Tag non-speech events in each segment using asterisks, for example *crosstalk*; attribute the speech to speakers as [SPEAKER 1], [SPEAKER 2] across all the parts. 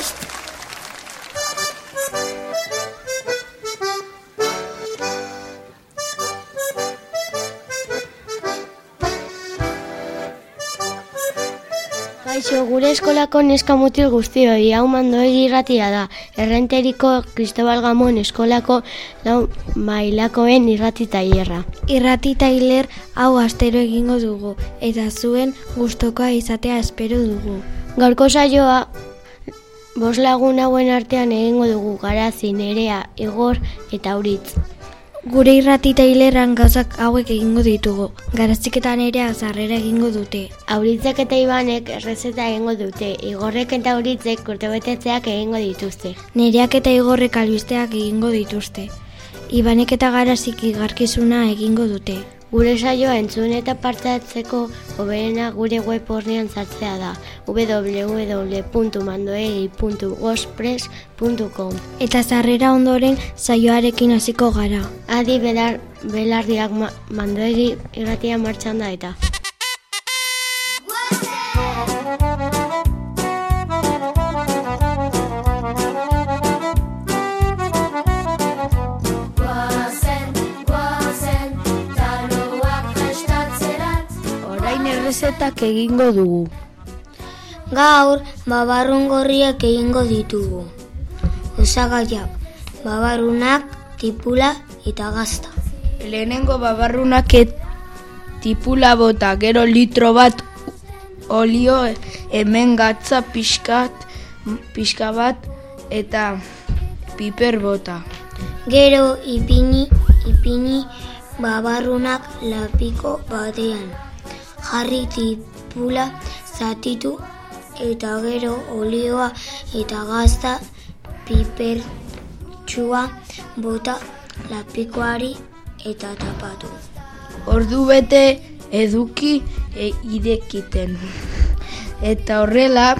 [SPEAKER 1] prest!
[SPEAKER 2] Kaixo, gure eskolako neska mutil guztioi, hau mandoegi irratia da. Errenteriko Cristobal Gamon eskolako lau mailakoen irrati tailerra.
[SPEAKER 3] Irrati tailer hau astero egingo dugu, eta zuen gustokoa izatea espero dugu.
[SPEAKER 2] Gaurko saioa bos lagun hauen artean egingo dugu garazi, nerea, igor eta auritz.
[SPEAKER 3] Gure irrati taileran gauzak hauek egingo ditugu. Garaziketan ere azarrera egingo dute.
[SPEAKER 2] Auritzek eta ibanek errezeta egingo dute, igorrek eta auritzek urtebetetzeak egingo dituzte.
[SPEAKER 3] Nereak eta igorrek albisteak egingo dituzte. Ibanek eta garazik igarkizuna egingo dute.
[SPEAKER 2] Gure saioa entzun eta partatzeko hoberena gure web horrean sartzea da www.mandoegi.gospress.com
[SPEAKER 3] Eta zarrera ondoren saioarekin hasiko gara.
[SPEAKER 2] Adi belar, belardiak ma, mandoegi irratia martxan da eta.
[SPEAKER 4] Orain errezetak egingo dugu.
[SPEAKER 5] Gaur, babarrun gorriak egingo ditugu. Osagaiak, babarrunak, tipula eta gazta.
[SPEAKER 4] Lehenengo babarrunak et tipula bota, gero litro bat olio hemen gatza pixkat, pixka bat eta piper bota.
[SPEAKER 5] Gero ipini, ipini babarrunak lapiko batean. Jarri tipula zatitu eta gero olioa eta gazta pipertsua bota lapikoari eta tapatu.
[SPEAKER 4] Ordu bete eduki e, irekiten. *laughs* Eta horrela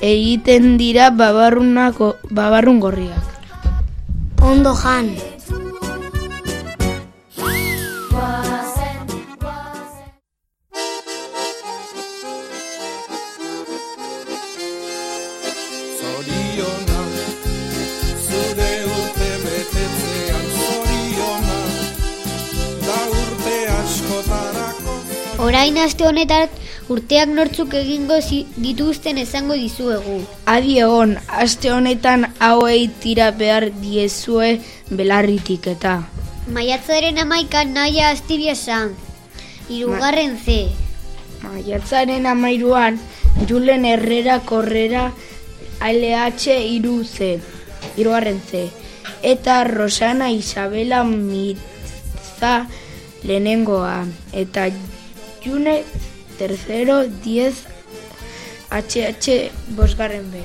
[SPEAKER 4] egiten dira babarrunako, babarrun gorriak.
[SPEAKER 5] Ondo jan!
[SPEAKER 6] Orain aste honetan urteak nortzuk egingo dituzten esango dizuegu.
[SPEAKER 4] Adi egon, aste honetan hauei tira behar diezue belarritik eta.
[SPEAKER 6] Maiatzaren amaikan naia astibia san. Irugarren Z.
[SPEAKER 4] Maiatzaren amairuan, Julen Herrera Korrera LH iru Z, iruaren Z. Eta Rosana Isabela Mirza lehenengoa. Eta June tercero 10 HH bosgarren B.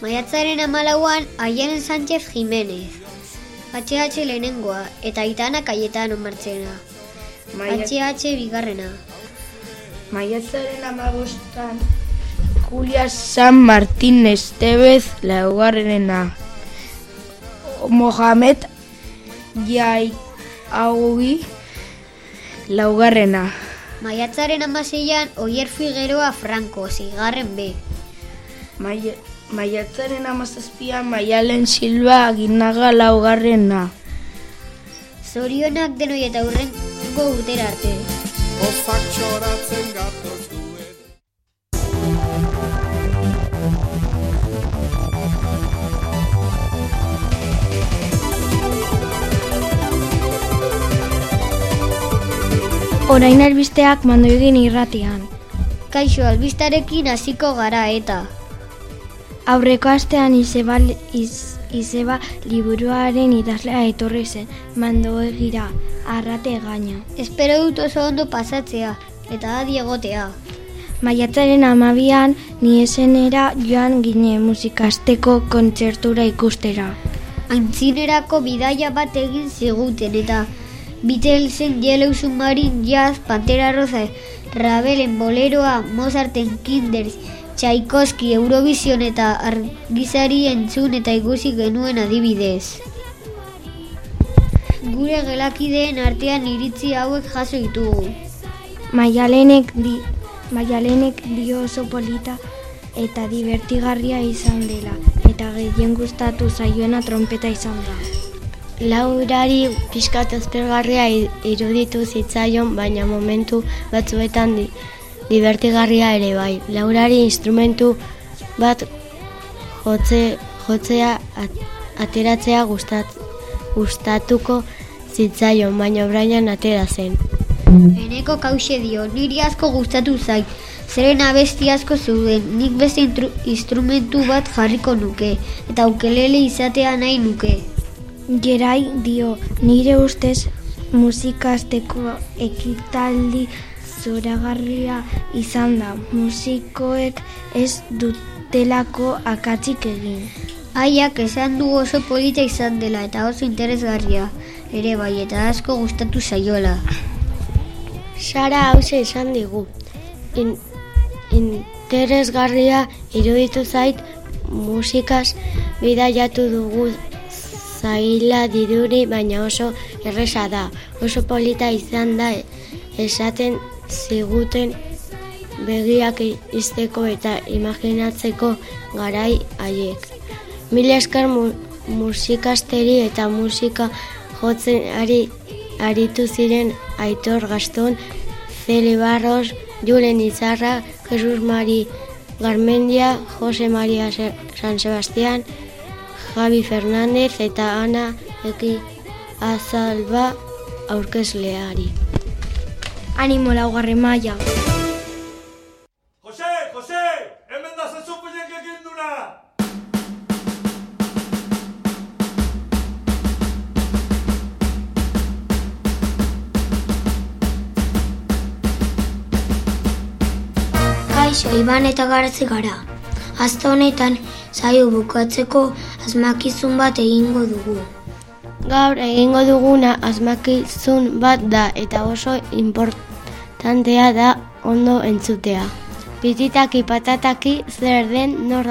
[SPEAKER 6] Maiatzaren amalauan Aiaren Sánchez Jiménez. HH lehenengoa eta Aitana Cayetano martxena.
[SPEAKER 4] Maia-
[SPEAKER 6] HH bigarrena.
[SPEAKER 4] Maiatzaren amabostan Julia San Martín Estevez laugarrena Mohamed Jai Aui laugarrena
[SPEAKER 6] Maiatzaren amaseian Oier Figueroa Franco, zigarren B.
[SPEAKER 4] Maia, Maiatzaren amazazpian Maialen Silva Aginaga laugarrena
[SPEAKER 6] Zorionak denoi eta hurrengo urtera arte.
[SPEAKER 1] Ozak txoratzen gatoz
[SPEAKER 3] Orain albisteak mando egin irratian.
[SPEAKER 6] Kaixo albistarekin hasiko gara eta.
[SPEAKER 3] Aurreko astean izeba, iz, izeba liburuaren idazlea etorri zen, mando egira, arrate gaina.
[SPEAKER 6] Espero dut oso ondo pasatzea eta adi egotea.
[SPEAKER 3] Maiatzaren amabian, ni esenera joan gine musikasteko kontzertura ikustera.
[SPEAKER 6] Aintzinerako bidaia bat egin ziguten eta Beatlesen Yellow Submarine Jazz, Pantera Rosa, Ravelen Boleroa, Mozarten Kinders, Tchaikovsky, Eurovision eta argizari entzun eta ikusi genuen adibidez. Gure gelakideen artean iritzi hauek jaso ditugu.
[SPEAKER 3] Maialenek, di, Maialenek dio oso polita eta divertigarria izan dela, eta gehien gustatu zaioena trompeta izan da.
[SPEAKER 2] Laurari pixkat azpergarria iruditu zitzaion, baina momentu batzuetan di, divertigarria ere bai. Laurari instrumentu bat jotze, jotzea at, ateratzea gustat, gustatuko zitzaion, baina Brian atera zen.
[SPEAKER 6] Eneko kause dio, niri asko gustatu zait. Zeren abesti asko zeuden, nik beste instrumentu bat jarriko nuke, eta ukelele izatea nahi nuke.
[SPEAKER 3] Gerai dio, nire ustez musikasteko ekitaldi zoragarria izan da. Musikoek ez dutelako akatzik egin.
[SPEAKER 6] Aiak esan du oso polita izan dela eta oso interesgarria. Ere bai, eta asko gustatu zaiola.
[SPEAKER 2] Sara hause esan digu. In, interesgarria iruditu zait musikaz bidaiatu dugu zaila diduri, baina oso erresa da. Oso polita izan da esaten ziguten begiak izteko eta imaginatzeko garai haiek. Mila esker mu, musikasteri eta musika jotzen ari aritu ziren Aitor Gaston, Zeli Barros, Julen Izarra, Jesus Mari Garmendia, Jose Maria San Sebastián, Javi Fernández eta Ana Eki Azalba aurkezleari.
[SPEAKER 3] Animo laugarren maila.
[SPEAKER 7] Jose, Jose, hemen da zazupilek egin duna!
[SPEAKER 5] Kaixo, Iban eta garatzi gara. Azte honetan, zaio bukatzeko asmakizun bat egingo dugu.
[SPEAKER 2] Gaur egingo duguna asmakizun bat da eta oso importantea da ondo entzutea. Pititaki patataki zer den nor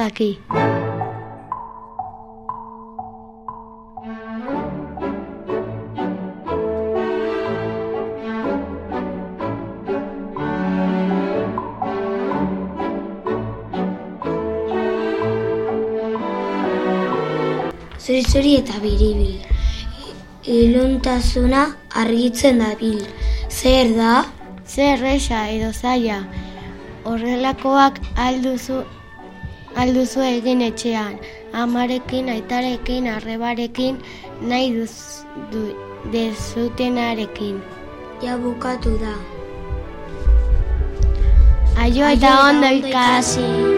[SPEAKER 5] Zuri-zuri eta biribil. Iluntasuna argitzen dabil. Zer da?
[SPEAKER 2] Zer erresa edo zaila. Horrelakoak alduzu alduzu egin etxean. Amarekin, aitarekin, arrebarekin, nahi duz, du, dezutenarekin.
[SPEAKER 5] Ja bukatu da.
[SPEAKER 2] Aio eta ondo ikasi.